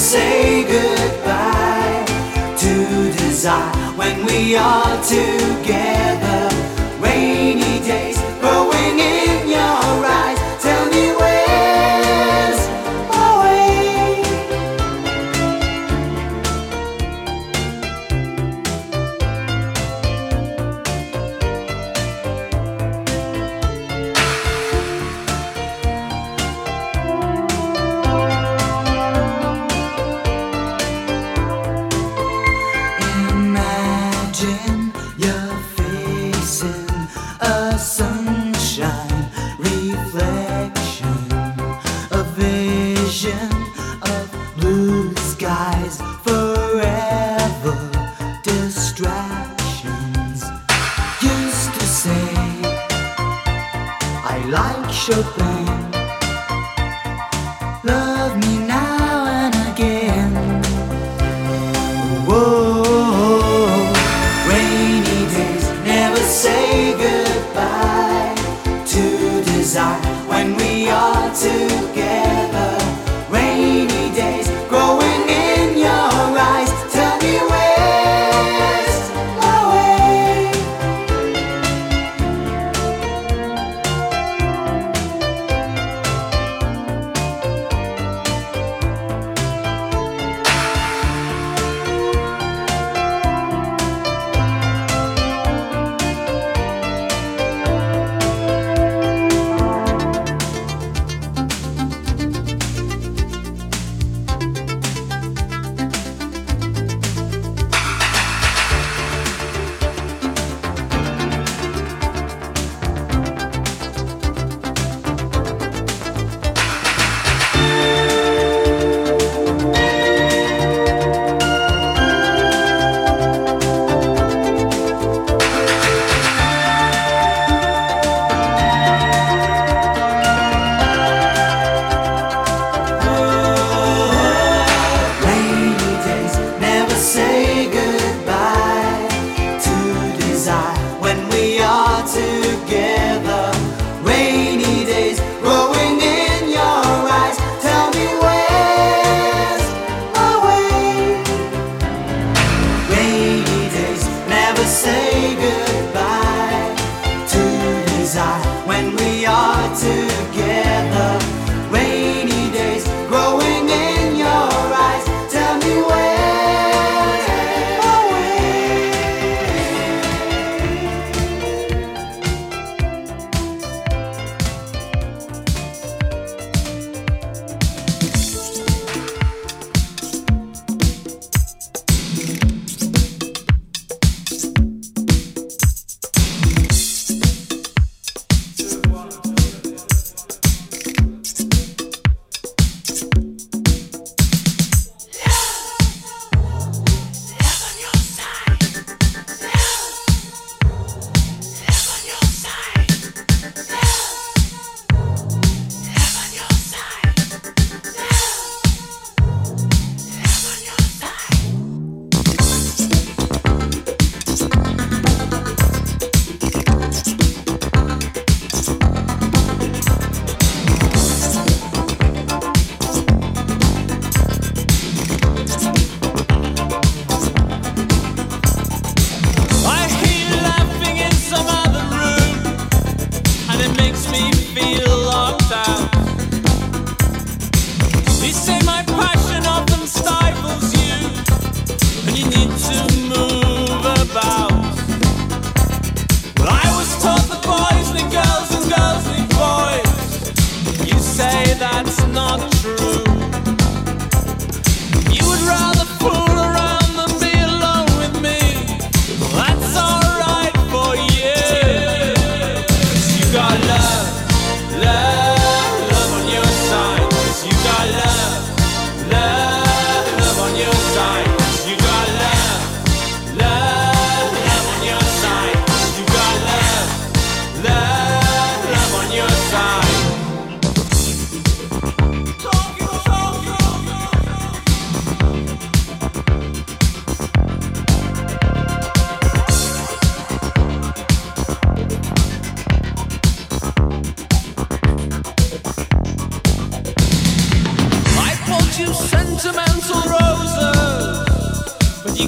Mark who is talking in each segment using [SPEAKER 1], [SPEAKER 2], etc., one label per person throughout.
[SPEAKER 1] say goodbye to desire when we are together.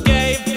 [SPEAKER 1] Boy, rap.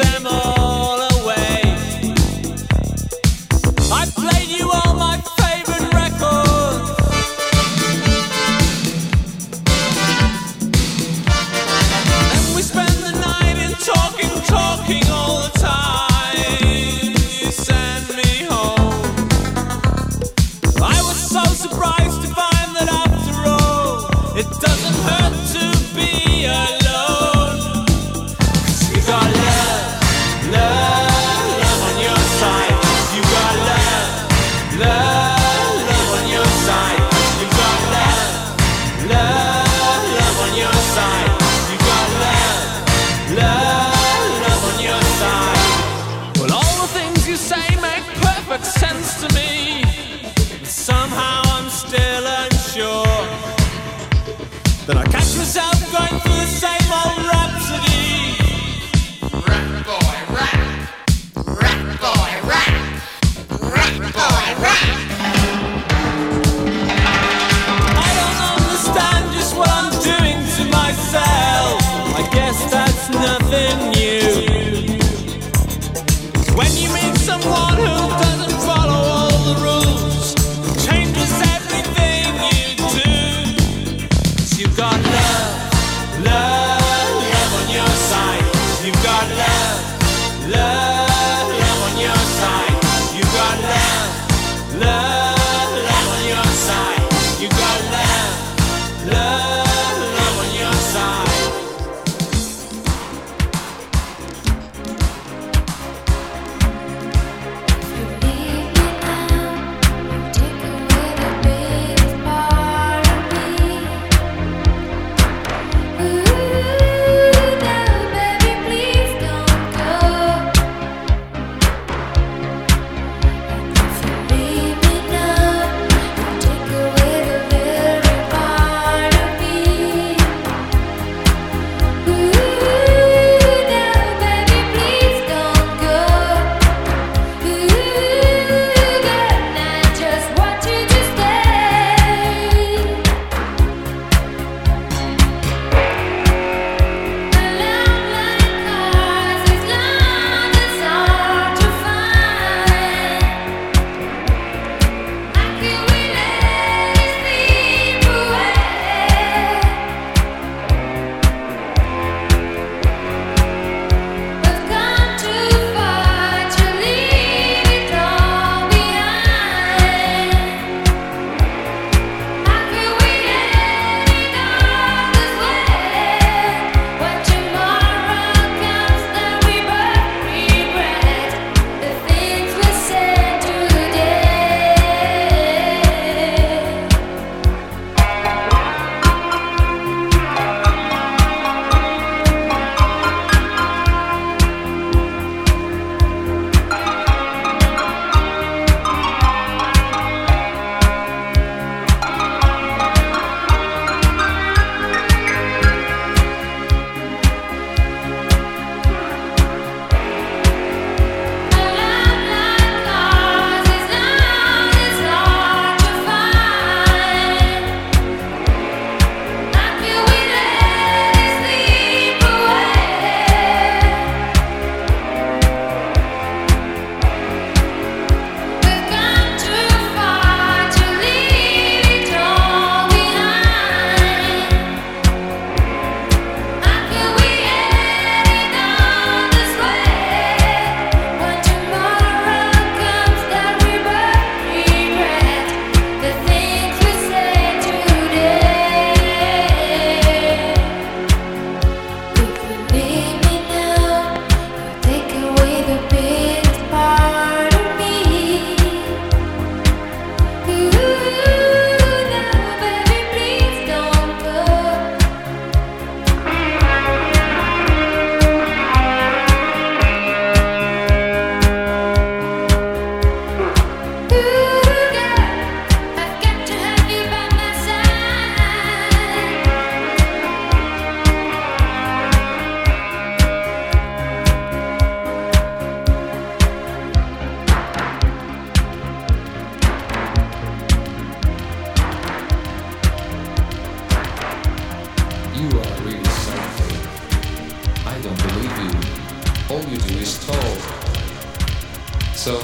[SPEAKER 2] So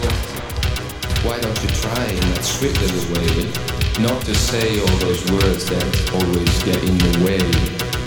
[SPEAKER 2] why don't you try in that sweet little way eh? not to say all those words that always get in the way.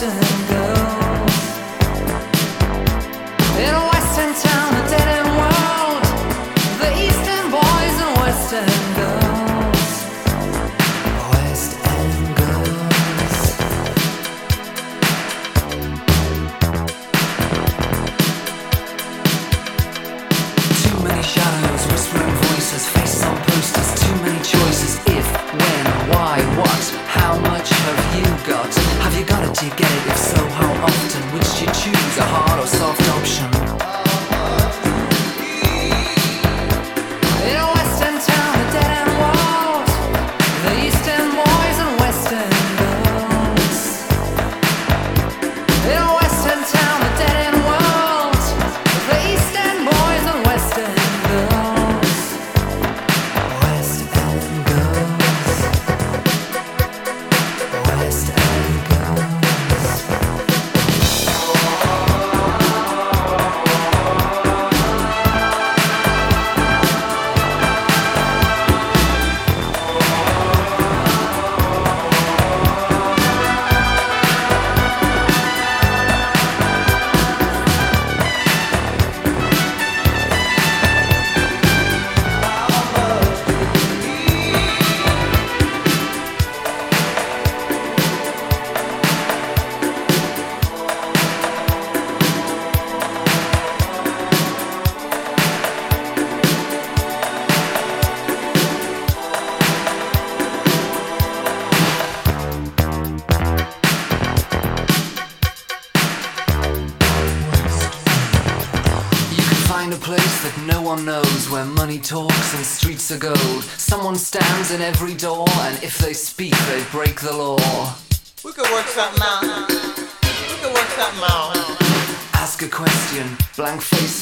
[SPEAKER 3] listen.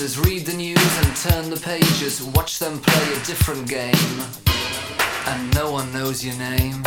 [SPEAKER 3] is read the news and turn the pages, watch them play a different game, and no one knows your name.